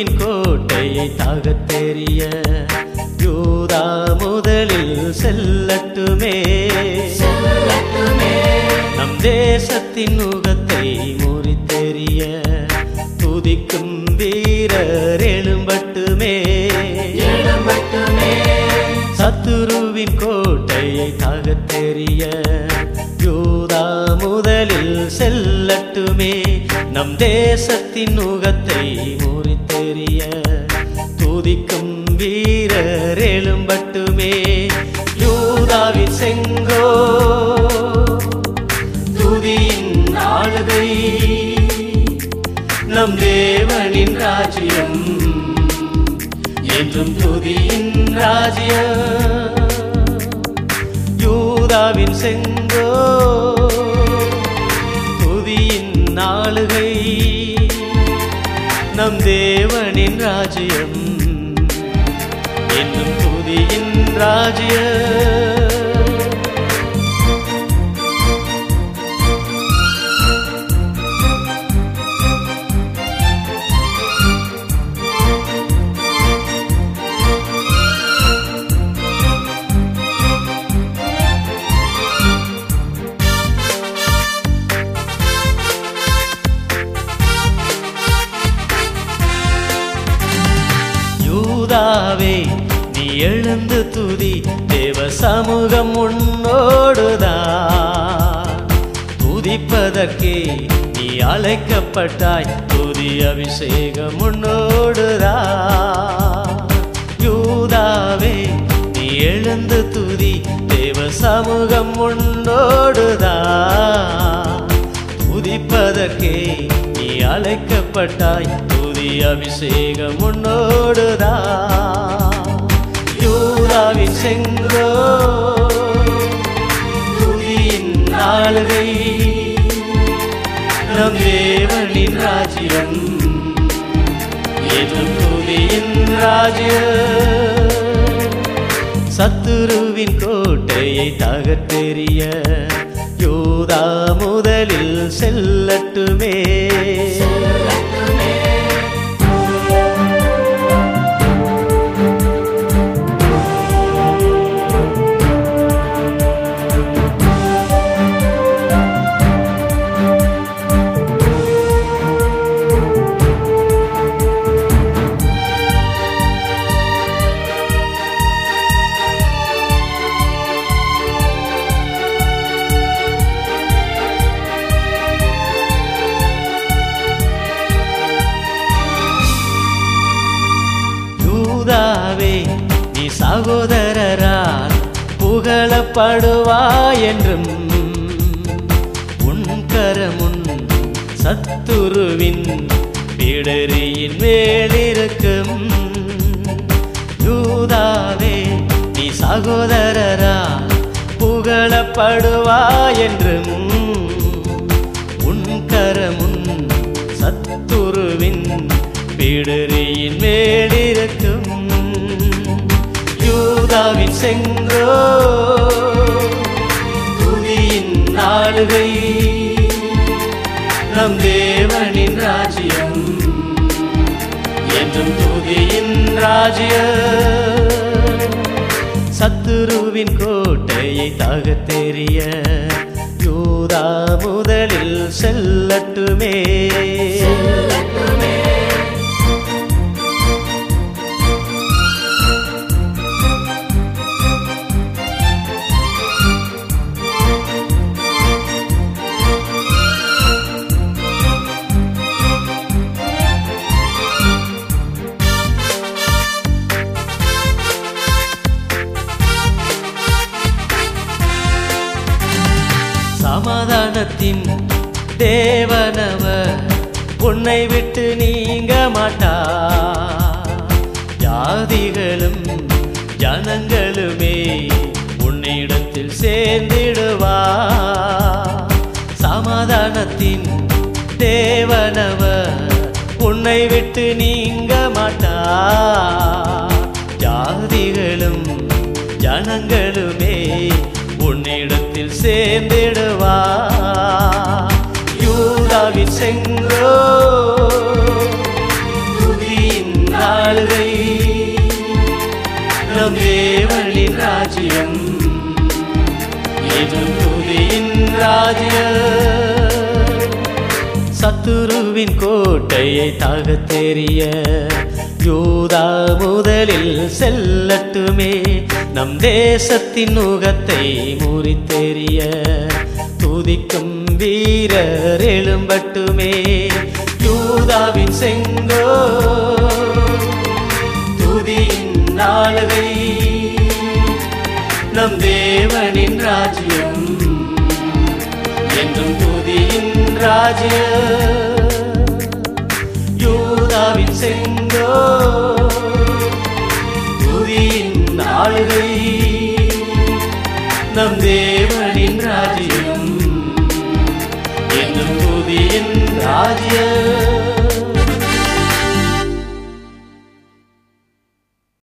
இயேசுவின் கோட்டையை தாகத் தெரிய யூதா முதலில் செல்லட்டுமே. நம் தேசத்தின் நுகத்தை முறித்தெறிய துதிக்கும் வீரர் எழும்பட்டுமே. சத்துருவின் கோட்டையை தாகத் தெரிய யூதா முதலில் செல்லட்டுமே. நம் தேசத்தின் நுகத்தை முறித்தெறிய துதிக்கும் வீரர் எழும்பட்டுமே. யூதாவின் செங்கோ துதியின் ஆளுகை. நம் தேவனின் ராஜ்யம் என்றும் துதியின் ராஜ்யம். யூதாவின் செங்கோ நாளுகை நம் தேவனின் ராஜ்யம். என்னும் துதியின் ராஜ்யம். யூதாவே நீ எழுந்து துதி தேவ சமூகம் உன்னோடுதா? துதிப்பதற்கே நீ அழைக்கப்பட்டாய் துதி அபிஷேகம் உன்னோடுதா? யூதாவே நீ எழுந்து துதி தேவ சமூகம் உன்னோடுதா? துதிப்பதற்கே அழைக்கப்பட்டாய். புதிய அபிஷேகம் உன்னோடுதா யூதாவின் செங்கோ. துதியின் நாளுகை. நம் தேவனின் ராஜ்யம். எதும் துதியின் ராஜ்யம். சத்துருவின் கோட்டையை தகத்தெறிய யூதா முதலில் செல்லட்டுமே. சகோதரரால் புகழப்படுவா என்றும் உன் கரமுன் சத்துருவின் பிடரியின் மேலிருக்கும். யூதாவே நீ சகோதரரால் புகழப்படுவா என்றும் செங்கோ. துதியின் நாளுகை நம் தேவனின் ராஜ்யம். என்றும் துதியின் ராஜ்யம். சத்துருவின் கோட்டையை தகத்தெறிய யூதா முதலில் செல்லட்டுமே. சமாதானத்தின் தேவனவர். உன்னை விட்டு நீங்க மாட்டா. ஜாதிகளும் ஜனங்களுமே உன்னிடத்தில் சேர்ந்திடுவா. சமாதானத்தின் தேவனவர். உன்னை விட்டு நீங்க மாட்டா. ஜாதிகளும் ஜனங்களுமே உன்னிடம் வீட்டில் சேர்ந்திடுவா. யூதாவி செங்கோ துதியின் நாளுகை. நம் தேவனின் ராஜ்யம். எதும் துதியின் ராஜ்யம். குருவின் கோட்டையை தாகத்தெறிய யூதா முதலில் செல்லட்டுமே. நம் தேசத்தின் நுகத்தை முறித்தெறிய துதிக்கும் வீரர் எழும்பட்டுமே. யூதாவின் செங்கோ துதியின் நாளவை நம் தேவனின் ராஜ்யம் என்றும் துதியின் ராஜ்யம். துதியின் நம் தேவனின் ராஜ்யம் என்னும் புதியின் ராஜ்யம்.